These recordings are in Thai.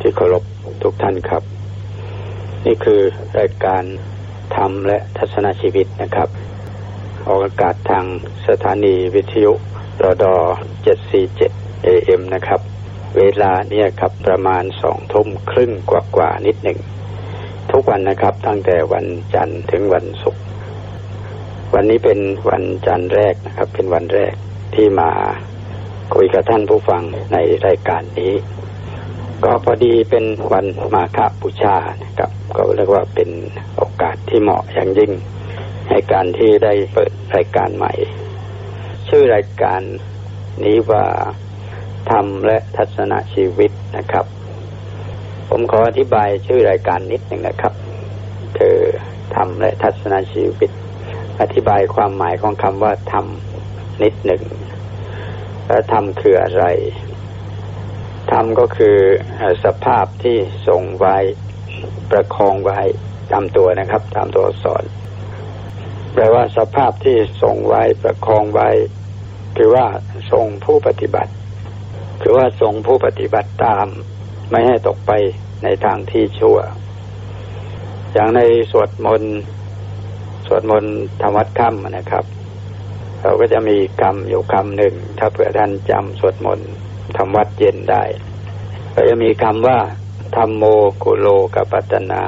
ที่เคารพทุกท่านครับ นี่คือรายการธรรมและทัศนชีวิตนะครับ ออกอากาศทางสถานีวิทยุรด747 AM นะครับ เวลาเนี่ยครับประมาณสองทุ่มครึ่งกว่ากว่านิดหนึ่ง ทุกวันนะครับตั้งแต่วันจันทร์ถึงวันศุกร์วันนี้เป็นวันจันทร์แรกนะครับ เป็นวันแรกที่มาคุยกับท่านผู้ฟังในรายการนี้ ก็พอดีเป็นวันมาฆบูชานะครับ ก็เรียกว่าเป็นโอกาสที่เหมาะอย่างยิ่ง ในการที่ได้เปิดรายการใหม่ ชื่อรายการนี้ว่าธรรมและทัศนชีวิตนะครับ ผมขออธิบายชื่อรายการนิดหนึ่งนะครับ คือธรรมและทัศนชีวิต อธิบายความหมายของคำว่าธรรมนิดหนึ่งแล้วธรรมคืออะไร ธรรมก็คือสภาพที่ทรงไว้ ประคองไว้ตามตัวนะครับ ตามตัวสอนแปลว่าสภาพที่ทรงไว้ประคองไว้ คือว่าทรงผู้ปฏิบัติ คือว่าทรงผู้ปฏิบัติตาม ไม่ให้ตกไปในทางที่ชั่ว อย่างในสวดมนต์สวดมนต์ธรรมวัดค่ำนะครับ เราก็จะมีคำอยู่คำหนึ่ง ถ้าเผื่อท่านจำสวดมนต์ ทำวัดเย็นได้ ก็จะมีคำว่าธรรมโมกุโลกัปัตนา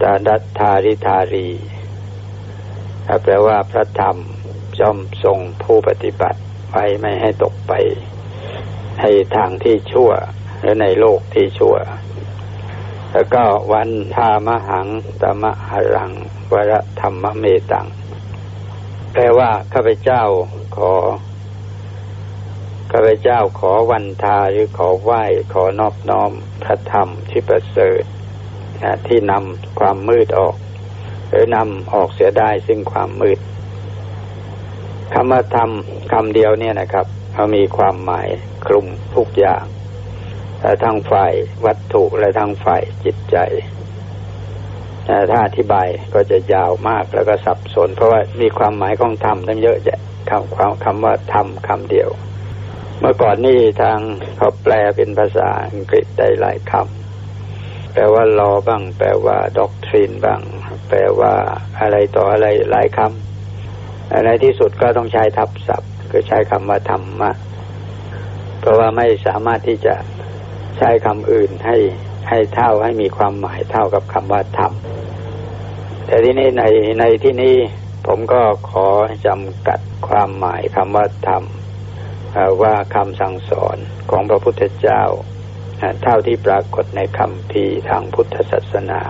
ตาดัตธาริธารีแปลว่าพระธรรมจอมทรงผู้ปฏิบัติไว้ไม่ให้ตกไป ให้ทางที่ชั่ว หรือในโลกที่ชั่ว แล้วก็วันทามหังตมะหรังวรธรรมเมตัง แปลว่าข้าพเจ้าขอ ข้าพเจ้าขอวันทาหรือขอไหว้ขอนอบน้อมพระธรรมที่ประเสริฐที่นำความมืดออก หรือนำออกเสียได้ซึ่งความมืดคำว่าธรรมคำเดียวเนี่ยนะครับเขามีความหมายคลุมทุกอย่างแต่ทั้งฝ่ายวัตถุและทั้งฝ่ายจิตใจถ้าอธิบายก็จะยาวมากแล้วก็สับสน เพราะว่ามีความหมายของธรรมตั้งเยอะแยะคำความคำว่าธรรมคำเดียว เมื่อก่อนนี่ทางเขาแปลเป็นภาษาอังกฤษได้หลายคำแปลว่าลอบ้าง แปลว่าด็อกทรีนบ้าง แปลว่าอะไรต่ออะไรหลายคำในที่สุดก็ต้องใช้ทับศัพท์ คือใช้คำว่าธรรมะเพราะว่าไม่สามารถที่จะใช้คำอื่นให้ให้เท่าให้มีความหมายเท่ากับคำว่าธรรมแต่ที่นี้ในในที่นี้ผมก็ขอจำกัดความหมายคำว่าธรรม ว่าคำสั่งสอนของพระพุทธเจ้าเท่าที่ปรากฏในคำพีทางพุทธศาสนา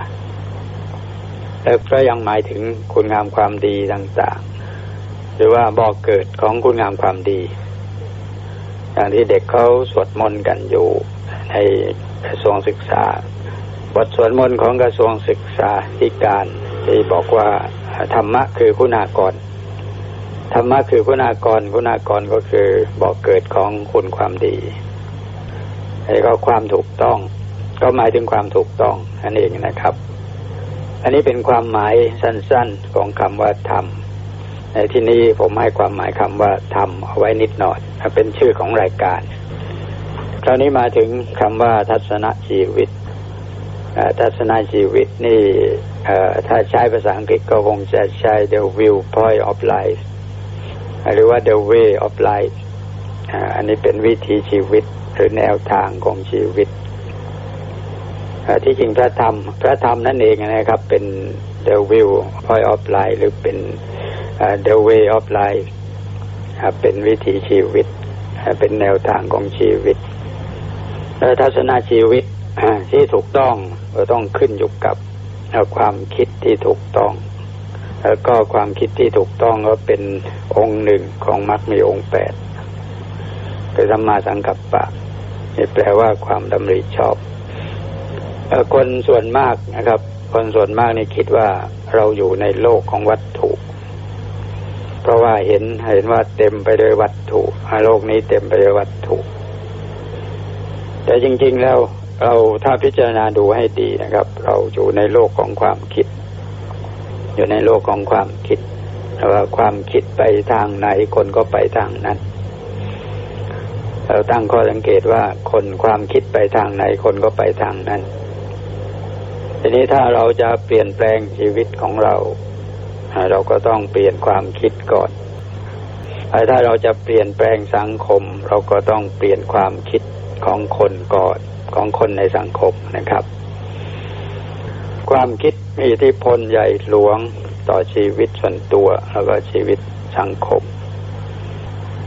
แล้วก็ยังหมายถึงคุณงามความดีต่างๆ หรือว่าบอกเกิดของคุณงามความดี อย่างที่เด็กเขาสวดมนต์กันอยู่ในกระทรวงศึกษา บทสวดมนต์ของกระทรวงศึกษาธิการที่บอกว่าธรรมะคือคุณากร ธรรมะคือคุณากรคุณากรก็คือบอกเกิดของคุณความดีไอ้ก็ความถูกต้อง ก็หมายถึงความถูกต้องนั่นเองนะครับ อันนี้เป็นความหมายสั้นๆของคำว่าธรรมในที่นี้ผมให้ความหมายคำว่าธรรมเอาไว้นิดหน่อยเป็นชื่อของรายการคราวนี้มาถึงคำว่าทัศนชีวิตทัศนชีวิตนี่ถ้าใช้ภาษาอังกฤษก็คงจะใช้ the view point of life หรือว่า the way of life อันนี้เป็นวิธีชีวิตหรือแนวทางของชีวิตที่จริงพระธรรม พระธรรมนั่นเองนะครับ เป็น the view point of life หรือเป็น the way of life เป็นวิถีชีวิต เป็นแนวทางของชีวิตทัศนาชีวิตที่ถูกต้องก็ต้องขึ้นอยู่กับความคิดที่ถูกต้อง แล้วก็ความคิดที่ถูกต้องก็เป็นองค์หนึ่งของมรรคมีองค์แปดคือสัมมาสังกัปปะนี่แปลว่าความดำริชอบคนส่วนมากนะครับ คนส่วนมากนี่คิดว่าเราอยู่ในโลกของวัตถุ เพราะว่าเห็นเห็นว่าเต็มไปด้วยวัตถุโลกนี้เต็มไปด้วยวัตถุ แต่จริง ๆแล้วเราถ้าพิจารณาดูให้ดีนะครับ เราอยู่ในโลกของความคิด อยู่ในโลกของความคิดว่าความคิดไปทางไหนคนก็ไปทางนั้น เราตั้งข้อสังเกตว่าคนความคิดไปทางไหนคนก็ไปทางนั้น ทีนี้ถ้าเราจะเปลี่ยนแปลงชีวิตของเรา เราก็ต้องเปลี่ยนความคิดก่อนถ้าเราจะเปลี่ยนแปลงสังคม เราก็ต้องเปลี่ยนความคิดของคนก่อนของคนในสังคมนะครับ ความคิด มีอิทธิพลใหญ่หลวงต่อชีวิตส่วนตัว แล้วก็ชีวิตสังคม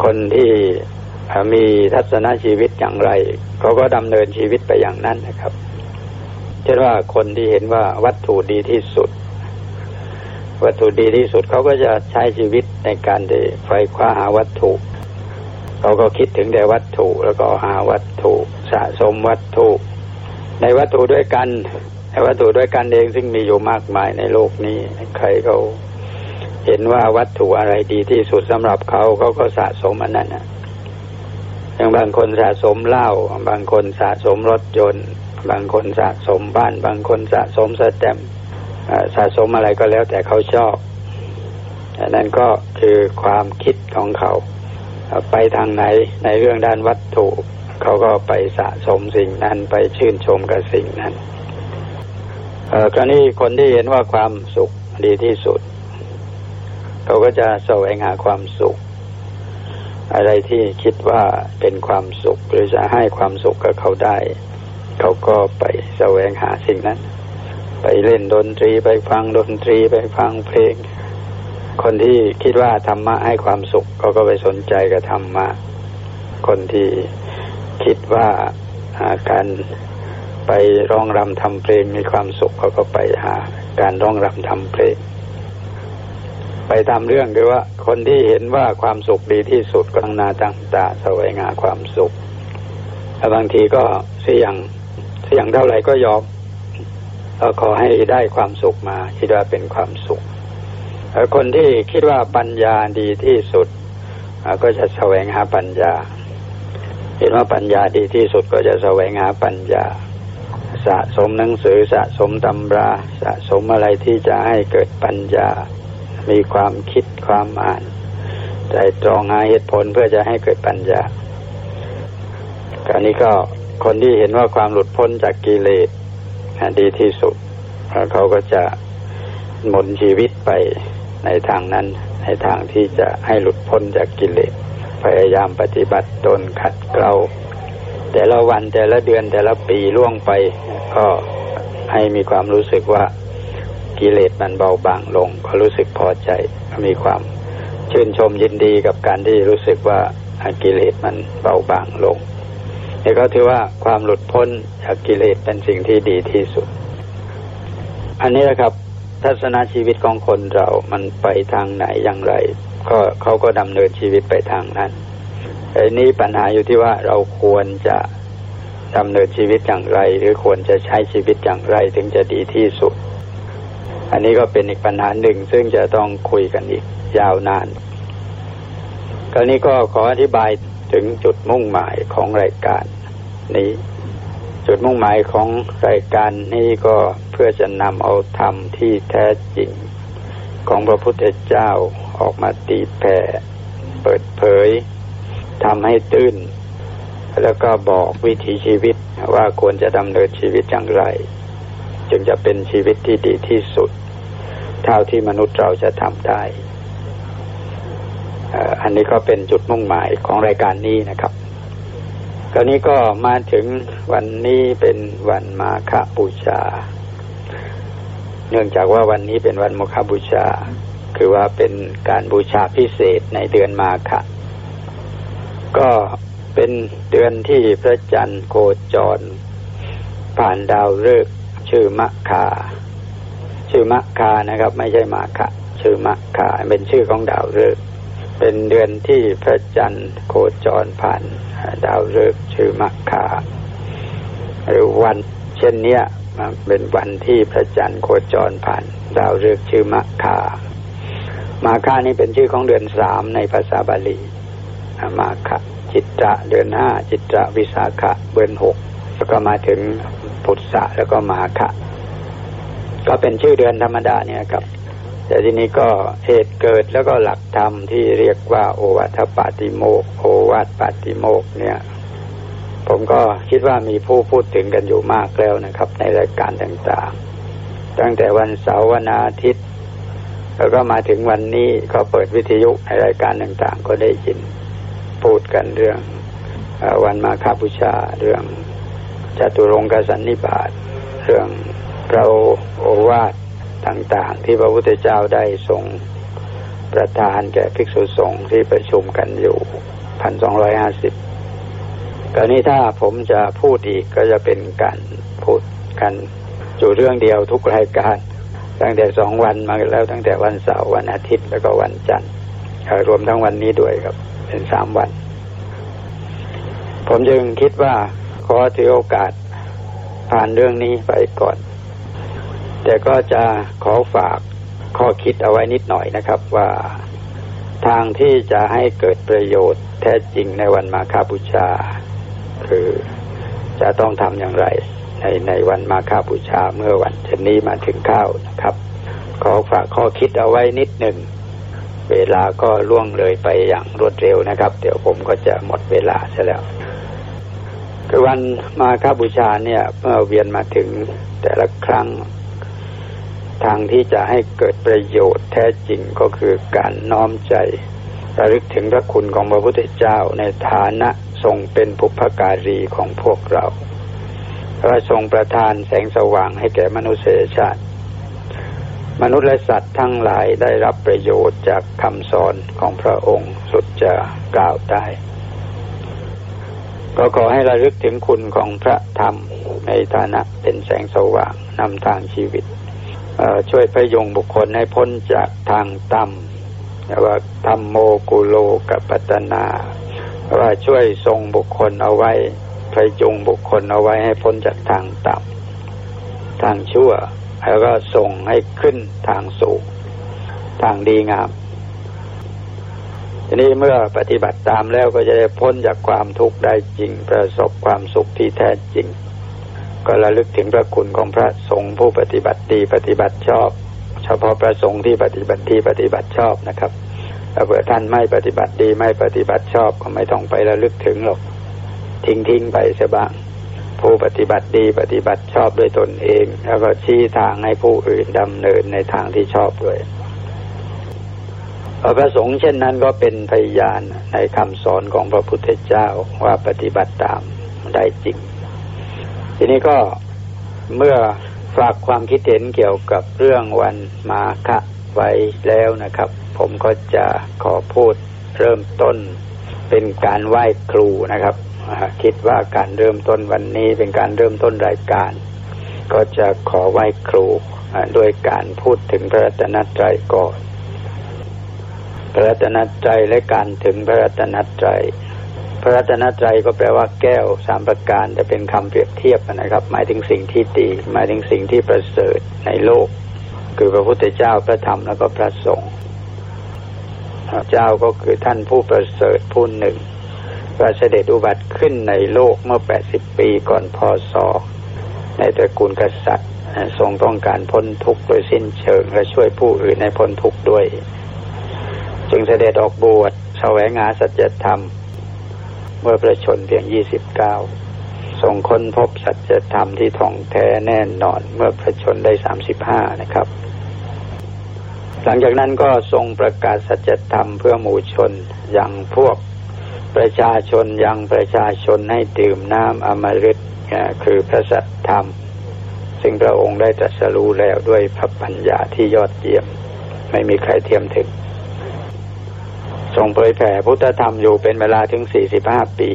คนที่มีทัศนชีวิตอย่างไรเขาก็ดำเนินชีวิตไปอย่างนั้นนะครับ เช่นว่าคนที่เห็นว่าวัตถุดีที่สุด วัตถุดีที่สุดเขาก็จะใช้ชีวิตในการที่ไฟคว้าหาวัตถุเขาก็คิดถึงแต่วัตถุแล้วก็หาวัตถุสะสมวัตถุ ในวัตถุด้วยกัน ในวัตถุด้วยกันเองซึ่งมีอยู่มากมายในโลกนี้ ใครเขาเห็นว่าวัตถุอะไรดีที่สุดสำหรับเขาเขาก็สะสมอันนั้นนะอย่างบางคนสะสมเหล้าบางคนสะสมรถยนต์ บางคนสะสมบ้าน บางคนสะสมสแตมสะสมอะไรก็แล้วแต่เขาชอบนั่นก็คือความคิดของเขาไปทางไหนในเรื่องด้านวัตถุ เขาก็ไปสะสมสิ่งนั้นไปชื่นชมกับสิ่งนั้น เออกรณีคนที่เห็นว่าความสุขดีที่สุด เขาก็จะแสวงหาความสุข อะไรที่คิดว่าเป็นความสุข หรือจะให้ความสุขกับเขาได้ เขาก็ไปแสวงหาสิ่งนั้น ไปเล่นดนตรีไปฟังดนตรีไปฟังเพลง คนที่คิดว่าธรรมะให้ความสุขเขาก็ไปสนใจกับธรรมะ คนที่คิดว่าการ ไปร้องรำทำเพลงมีความสุขเขาก็ไปหา การร้องรำทำเพลง ไปตามเรื่องคือว่า คนที่เห็นว่าความสุขดีที่สุดก็ตั้งนาตั้งตาสวยงาความสุขแต่บางทีก็เสี่ยงเสี่ยงเท่าไหร่ก็ยอมเราขอให้ได้ความสุขมาคิดว่าเป็นความสุขคนที่คิดว่าปัญญาดีที่สุดก็จะแสวงหาปัญญา เห็นว่าปัญญาดีที่สุดก็จะแสวงหาปัญญา สะสมหนังสือสะสมตำราสะสมอะไรที่จะให้เกิดปัญญา มีความคิดความอ่านใจตรองหาเหตุผลเพื่อจะให้เกิดปัญญาการนี้ก็คนที่เห็นว่าความหลุดพ้นจากกิเลสดีที่สุดเขาก็จะหมุนชีวิตไปในทางนั้น ในทางที่จะให้หลุดพ้นจากกิเลสพยายามปฏิบัติตนขัดเกลา แต่ละวันแต่ละเดือนแต่ละปีล่วงไป ก็ให้มีความรู้สึกว่ากิเลสมันเบาบางลง ก็รู้สึกพอใจมีความชื่นชมยินดีกับการที่รู้สึกว่ากิเลสมันเบาบางลงนี่ก็ถือว่าความหลุดพ้นจากกิเลสเป็นสิ่งที่ดีที่สุด อันนี้นะครับ ทัศนชีวิตของคนเรามันไปทางไหนอย่างไร ก็เขาก็ดำเนินชีวิตไปทางนั้น ไอ้นี้ปัญหาอยู่ที่ว่าเราควรจะดำเนินชีวิตอย่างไร หรือควรจะใช้ชีวิตอย่างไรถึงจะดีที่สุด อันนี้ก็เป็นอีกปัญหาหนึ่งซึ่งจะต้องคุยกันอีกยาวนานคราวนี้ก็ขออธิบายถึงจุดมุ่งหมายของรายการนี้ จุดมุ่งหมายของรายการนี้ก็เพื่อจะนำเอาธรรมที่แท้จริง ของพระพุทธเจ้าออกมาตีแผ่เปิดเผย ทำให้ตื้น แล้วก็บอกวิถีชีวิตว่าควรจะดำเนินชีวิตอย่างไร จึงจะเป็นชีวิตที่ดีที่สุด เท่าที่มนุษย์เราจะทำได้ อันนี้ก็เป็นจุดมุ่งหมายของรายการนี้นะครับคราวนี้ก็มาถึงวันนี้เป็นวันมาฆบูชา เนื่องจากว่าวันนี้เป็นวันมาฆบูชา คือว่าเป็นการบูชาพิเศษในเดือนมาฆ ก็เป็นเดือนที่พระจันทร์โคจร ผ่านดาวฤกษ์ชื่อมะคา ชื่อมะคานะครับ ไม่ใช่มาฆะชื่อมะคาเป็นชื่อของดาวฤกษ์เป็นเดือนที่พระจันทร์โคจรผ่านดาวฤกษ์ชื่อมักคา หรือวันเช่นเนี้ยเป็นวันที่พระจันทร์โคจรผ่าน ดาวฤกษ์ชื่อมักคา มาคานี่เป็นชื่อของเดือนสามในภาษาบาลี มาคจิตตะเดือนห้าจิตตะวิสาขะเดือนหกแล้วก็มาถึงพุทธะแล้วก็มาคะ ก็เป็นชื่อเดือนธรรมดาเนี่ยครับ แต่ทีนี้ก็เหตุเกิดแล้วก็หลักธรรมที่เรียกว่า โอวัตปาติโมกโอวัตปาติโมกเนี่ย ผมก็คิดว่ามีผู้พูดถึงกันอยู่มากแล้วนะครับ ในรายการต่างๆ ตั้งแต่วันเสาร์วันอาทิตย์แล้วก็มาถึงวันนี้ก็เปิดวิทยุในรายการต่างๆ ก็ได้ยิน พูดกันเรื่องวันมาคาบูชา เรื่องจตุรงกสันนิบาตเรื่องเราโอวาทต่างๆ ที่พระพุทธเจ้าได้ทรงประทานแก่ภิกษุสงฆ์ที่ประชุมกันอยู่พันสองร้อยห้าสิบกรณีถ้าผมจะพูดอีกก็จะเป็นการพูดกันอยู่เรื่องเดียวทุกรายการ ตั้งแต่สองวันมาแล้วตั้งแต่วันเสาร์วันอาทิตย์แล้วก็วันจันทร์รวมทั้งวันนี้ด้วยครับ เป็นสามวัน ผมจึงคิดว่าขอถือโอกาสผ่านเรื่องนี้ไปก่อน แต่ก็จะขอฝากข้อคิดเอาไว้นิดหน่อยนะครับว่าทางที่จะให้เกิดประโยชน์แท้จริงในวันมาคาบูชา คือจะต้องทำอย่างไร ในในวันมาคาบูชาเมื่อวันเชนี้มาถึงข้าวนะครับ ขอฝากข้อคิดเอาไว้นิดหนึ่ง เวลาก็ล่วงเลยไปอย่างรวดเร็วนะครับ เดี๋ยวผมก็จะหมดเวลาซะแล้วคือวันมาคาบูชาเนี่ยเมื่อเวียนมาถึงแต่ละครั้ง ทางที่จะให้เกิดประโยชน์แท้จริงก็คือการน้อมใจระลึกถึงพระคุณของพระพุทธเจ้าในฐานะทรงเป็นภุพการีของพวกเราพระทรงประทานแสงสว่างให้แก่มนุษยชาติ มนุษย์และสัตว์ทั้งหลายได้รับประโยชน์จากคำสอนของพระองค์สุดจะกล่าวได้ก็ขอให้ระลึกถึงคุณของพระธรรมในฐานะเป็นแสงสว่างนำทางชีวิต ช่วยพยงบุคคลให้พ้นจากทางต่ำว่าธรรมโมกุโลกับปัตนา ว่าช่วยทรงบุคคลเอาไว้พยงบุคคลเอาไว้ให้พ้นจากทางต่ำทางชั่ว แล้วก็ส่งให้ขึ้นทางสูงทางดีงาม ทีนี้เมื่อปฏิบัติตามแล้วก็จะได้พ้นจากความทุกข์ได้จริง ประสบความสุขที่แท้จริง ก็ระลึกถึงพระคุณของพระสงฆ์ผู้ปฏิบัติดีปฏิบัติชอบ เฉพาะพระสงฆ์ที่ปฏิบัติดีปฏิบัติชอบนะครับถ้าเผื่อท่านไม่ปฏิบัติดีไม่ปฏิบัติชอบก็ไม่ต้องไประลึกถึงหรอก ทิ้งทิ้งไปเสียบ้าง ผู้ปฏิบัติดีปฏิบัติชอบด้วยตนเอง แล้วก็ชี้ทางให้ผู้อื่นดำเนินในทางที่ชอบด้วยพระสงฆ์เช่นนั้นก็เป็นพยานในคำสอนของพระพุทธเจ้าว่าปฏิบัติตามได้จริง ทีนี้ก็เมื่อฝากความคิดเห็นเกี่ยวกับเรื่องวันมาฆะไว้แล้วนะครับ ผมก็จะขอพูดเริ่มต้นเป็นการไหว้ครูนะครับ คิดว่าการเริ่มต้นวันนี้เป็นการเริ่มต้นรายการ ก็จะขอไหว้ครูโดยการพูดถึงพระรัตนตรัยก่อนพระรัตนตรัยและการถึงพระรัตนตรัยพระรัตนตรัยก็แปลว่าแก้วสามประการจะเป็นคำเปรียบเทียบนะครับ หมายถึงสิ่งที่ดีหมายถึงสิ่งที่ประเสริฐในโลก คือพระพุทธเจ้าพระธรรมแล้วก็พระสงฆ์เจ้าก็คือท่านผู้ประเสริฐผู้หนึ่ง พระเสด็จอุบัติขึ้นในโลกเมื่อ 80 ปีก่อนพศ ในตระกูลกษัตริย์ ทรงต้องการพ้นทุกข์โดยสิ้นเชิงและช่วยผู้อื่นในพ้นทุกข์ด้วย จึงเสด็จออกบวชแสวงหาสัจธรรม เมื่อประชนเพียงยี่สิบเก้าส่งค้นพบสัจธรรมที่ท่องแท้แน่นอนเมื่อประชนได้สามสิบห้านะครับ หลังจากนั้นก็ทรงประกาศสัจธรรมเพื่อหมู่ชนอย่างพวก ประชาชนยังประชาชนให้ดื่มน้ำอมฤตคือพระสัจธรรม ซึ่งพระองค์ได้ตรัสรู้แล้วด้วยพระปัญญาที่ยอดเยี่ยม ไม่มีใครเทียมถึงทรงเผยแผ่พุทธธรรมอยู่เป็นเวลาถึงสี่สิบห้าปี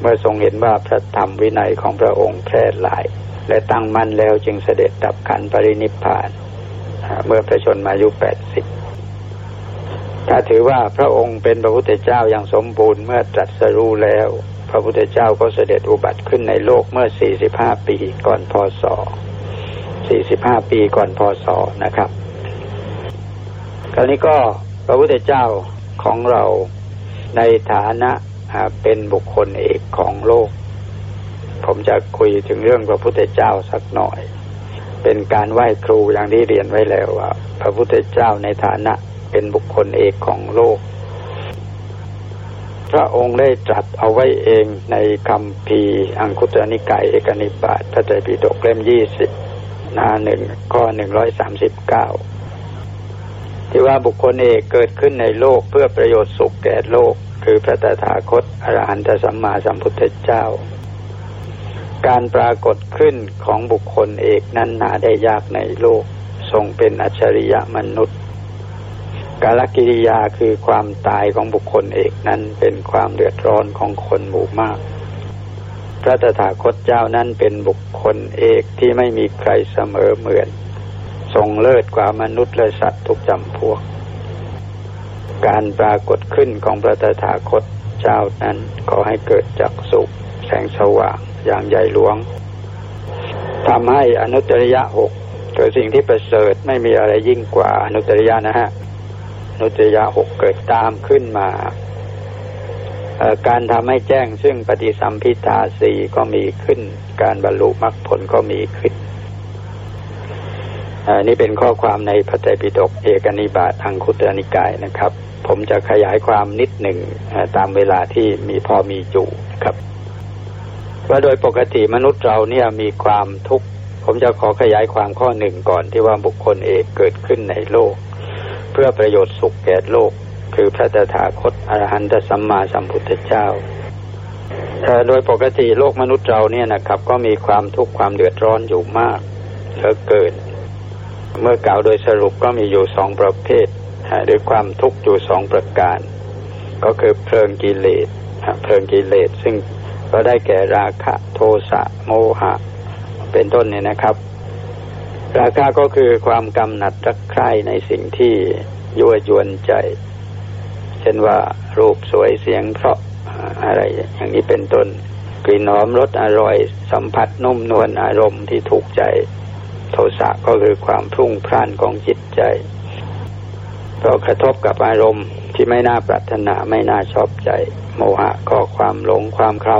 เมื่อทรงเห็นว่าพระธรรมวินัยของพระองค์แพร่หลาย และตั้งมั่นแล้วจึงเสด็จดับขันปรินิพพาน เมื่อพระชนมายุแปดสิบ ถ้าถือว่าพระองค์เป็นพระพุทธเจ้าอย่างสมบูรณ์เมื่อตรัสรู้แล้ว พระพุทธเจ้าก็เสด็จอุบัติขึ้นในโลกเมื่อสี่สิบห้าปีก่อนพศสี่สิบห้าปีก่อนพศนะครับ คราวนี้ก็พระพุทธเจ้าของเราในฐานะเป็นบุคคลเอกของโลก ผมจะคุยถึงเรื่องพระพุทธเจ้าสักหน่อย เป็นการไหว้ครูอย่างที่เรียนไว้แล้วว่า พระพุทธเจ้าในฐานะ เป็นบุคคลเอกของโลก พระองค์ได้ตรัสเอาไว้เองในคำพีอังคุตรนิกายเอกนิบาตพระไตรปิฎกเล่มยี่สิบหน้าหนึ่งข้อหนึ่งร้อยสามสิบเก้าที่ว่าบุคคลเอกเกิดขึ้นในโลกเพื่อประโยชน์สุขแก่โลก คือพระตถาคตอรหันตสัมมาสัมพุทธเจ้า การปรากฏขึ้นของบุคคลเอกนั้นหาได้ยากในโลกทรงเป็นอัจฉริยะมนุษย์ กาลกิริยาคือความตายของบุคคลเอกนั้นเป็นความเดือดร้อนของคนหมู่มาก พระตถาคตเจ้านั้นเป็นบุคคลเอกที่ไม่มีใครเสมอเหมือน ทรงเลิศกว่ามนุษย์และสัตว์ทุกจำพวก การปรากฏขึ้นของพระตถาคตเจ้านั้นขอให้เกิดจากสุข แสงสว่างอย่างใหญ่หลวงทำให้อนุตริยะหกเกิดสิ่งที่ประเสริฐไม่มีอะไรยิ่งกว่าอนุตริยะนะฮะ นุตยะหกเกิดตามขึ้นมา การทำให้แจ้งซึ่งปฏิสัมพิทาสีก็มีขึ้น การบรรลุมรรคผลก็มีขึ้นนี่เป็นข้อความในพระไตรปิฎกเอกนิบาตอังคุตรนิกายนะครับ ผมจะขยายความนิดหนึ่งตามเวลาที่มีพอมีจูครับว่าโดยปกติมนุษย์เราเนี่ยมีความทุกข์ ผมจะขอขยายความข้อหนึ่งก่อนที่ว่าบุคคลเอกเกิดขึ้นในโลก เพื่อประโยชน์สุขแก่โลก คือพระตถาคตอรหันตสัมมาสัมพุทธเจ้าโดยปกติโลกมนุษย์เราเนี่ยนะครับ ก็มีความทุกข์ความเดือดร้อนอยู่มากเหลือเกินเมื่อกล่าวโดยสรุปก็มีอยู่สองประเภทด้วยความทุกข์อยู่สองประการ ก็คือเพลิงกิเลสเพลิงกิเลสซึ่งก็ได้แก่ราคะโทสะโมหะ เป็นต้นเนี่ยนะครับ ราคะก็คือความกำหนัดรักใคร่ในสิ่งที่ยั่วยวนใจ เช่นว่ารูปสวยเสียงเพราะอะไรอย่างนี้เป็นต้น กลิ่นหอมรสอร่อย สัมผัสนุ่มนวลอารมณ์ที่ถูกใจ โทสะก็คือความพรุ่งพล่านของจิตใจเรากระทบกับอารมณ์ที่ไม่น่าปรารถนาไม่น่าชอบใจ โมหะก็ความหลงความเขา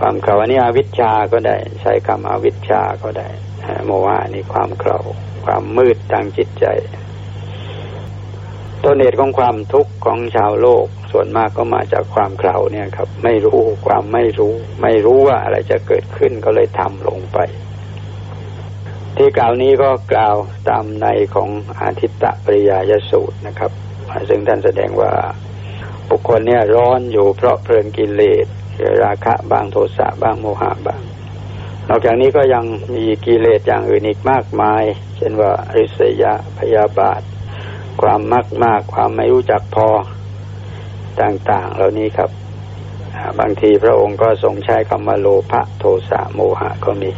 ความเขาอันนี้อวิชชาก็ได้ ใช้คำอวิชชาก็ได้ โมหะนี่ความเขาความมืดทางจิตใจ ต้นเหตุของความทุกข์ของชาวโลก ส่วนมากก็มาจากความเข่าเนี่ยครับ ไม่รู้ความไม่รู้ ไม่รู้ว่าอะไรจะเกิดขึ้นก็เลยทำลงไป ที่กล่าวนี้ก็กล่าวตามในของอาทิตตปริยายสูตรนะครับ ซึ่งท่านแสดงว่าบุคคลเนี่ยร้อนอยู่เพราะเพลินกิเลสราคะบางโทสะบางโมหะบาง อกจากนี้ก็ยังมีกิเลสอย่างอื่นอีกมากมาย เช่นว่าริษยาพยาบาท ความมากมากความไม่รู้จักพอต่าง ๆ เหล่านี้ครับ บางทีพระองค์ก็ทรงใช้คำว่าโลภะโทสะโมหะก็มี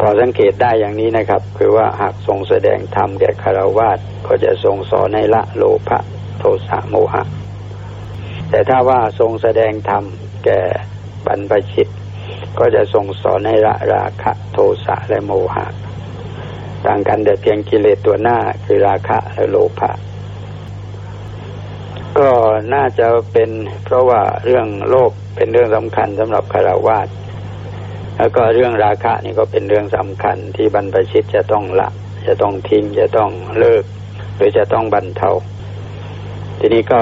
พอสังเกตได้อย่างนี้นะครับ คือว่าหากทรงแสดงธรรมแก่คารวาสก็จะทรงสอนให้ละโลภะโทสะโมหะ แต่ถ้าว่าทรงแสดงธรรมแก่บรรพชิต ก็จะทรงสอนให้ละราคะโทสะและโมหะ ต่างกันแต่เพียงกิเลสตัวหน้าคือราคะและโลภะก็น่าจะเป็นเพราะว่าเรื่องโลภเป็นเรื่องสำคัญสำหรับคารวาสแล้วก็เรื่องราคะนี่ก็เป็นเรื่องสำคัญที่บรรพชิตจะต้องละ จะต้องทิ้งจะต้องเลิก หรือจะต้องบรรเทาทีนี้ก็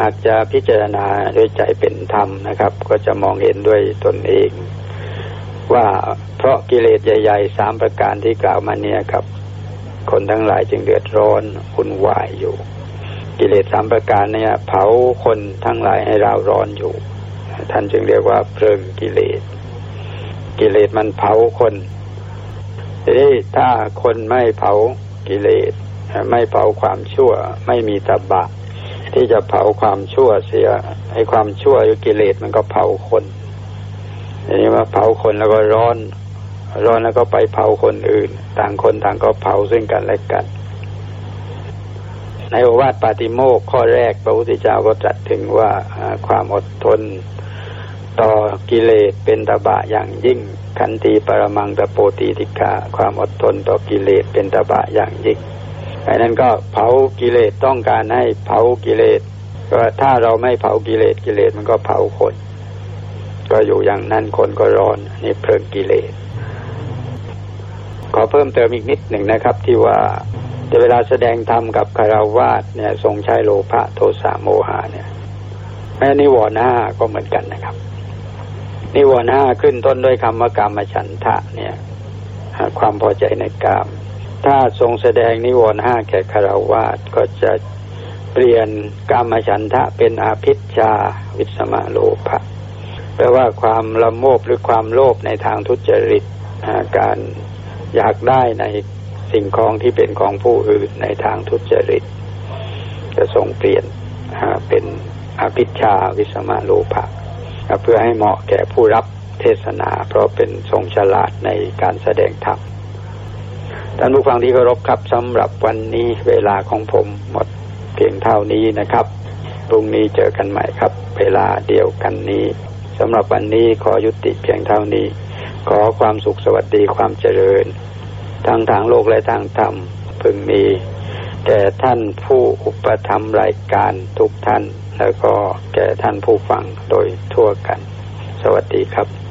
อาจจะพิจารณาด้วยใจเป็นธรรมนะครับ ก็จะมองเห็นด้วยตนเอง ว่าเพราะกิเลสใหญ่ๆสามประการที่กล่าวมาเนี่ยครับ คนทั้งหลายจึงเดือดร้อนคุณวายอยู่ กิเลสสามประการเนี่ย เผาคนทั้งหลายให้เราร้อนอยู่ ท่านจึงเรียกว่าเพลิงกิเลส กิเลสมันเผาคนทีนี้ถ้าคนไม่เผากิเลส ไม่เผาความชั่ว ไม่มีตบะ ที่จะเผาความชั่วเสียให้ความชั่วอยู่กิเลสมันก็เผาคน ทีนี้มาเผาคนแล้วก็ร้อน ร้อนแล้วก็ไปเผาคนอื่น ต่างคนต่างก็เผาซึ่งกันและกัน ในโอวาทปาติโมกข้อแรกพระพุทธเจ้าก็ตรัสถึงว่าความอดทนต่อกิเลสเป็นตบะอย่างยิ่งขันตีปรมังตะโปตีติกาความอดทนต่อกิเลสเป็นตบะอย่างยิ่งอันนั้นก็เผากิเลสต้องการให้เผากิเลสก็ถ้าเราไม่เผากิเลสกิเลสมันก็เผาคน ก็อยู่อย่างนั้นคนก็ร้อนนี่เพลิงกิเลส ขอเพิ่มเติมอีกนิดหนึ่งนะครับ ที่ว่าเวลาแสดงธรรมกับคาราวาสเนี่ย ทรงใช้โลภะโทสะโมหะเนี่ยแม้นิวรณ์ห้าก็เหมือนกันนะครับ นิวรณ์ห้าขึ้นต้นด้วยคำว่ากรรมฉันทะเนี่ยความพอใจในกามถ้าทรงแสดงนิวรณ์ห้าแก่คาราวาสก็จะเปลี่ยนกรรมฉันทะเป็นอาพิชชาวิสมาโลภะ แปลว่าความละโมบหรือความโลภในทางทุจริตการอยากได้ในสิ่งของที่เป็นของผู้อื่นในทางทุจริต จะทรงเปลี่ยนเป็นอภิชาวิสมาโลภะเพื่อให้เหมาะแก่ผู้รับเทศนา เพราะเป็นทรงฉลาดในการแสดงธรรมท่านผู้ฟังที่เคารพครับสำหรับวันนี้เวลาของผมหมดเพียงเท่านี้นะครับพรุ่งนี้เจอกันใหม่ครับ เวลาเดียวกันนี้ สำหรับวันนี้ขอยุติเพียงเท่านี้ ขอความสุขสวัสดีความเจริญ ทั้งทางโลกและทางธรรมพึงมีแก่ท่านผู้อุปธรรมรายการทุกท่าน แล้วก็แก่ท่านผู้ฟังโดยทั่วกัน สวัสดีครับ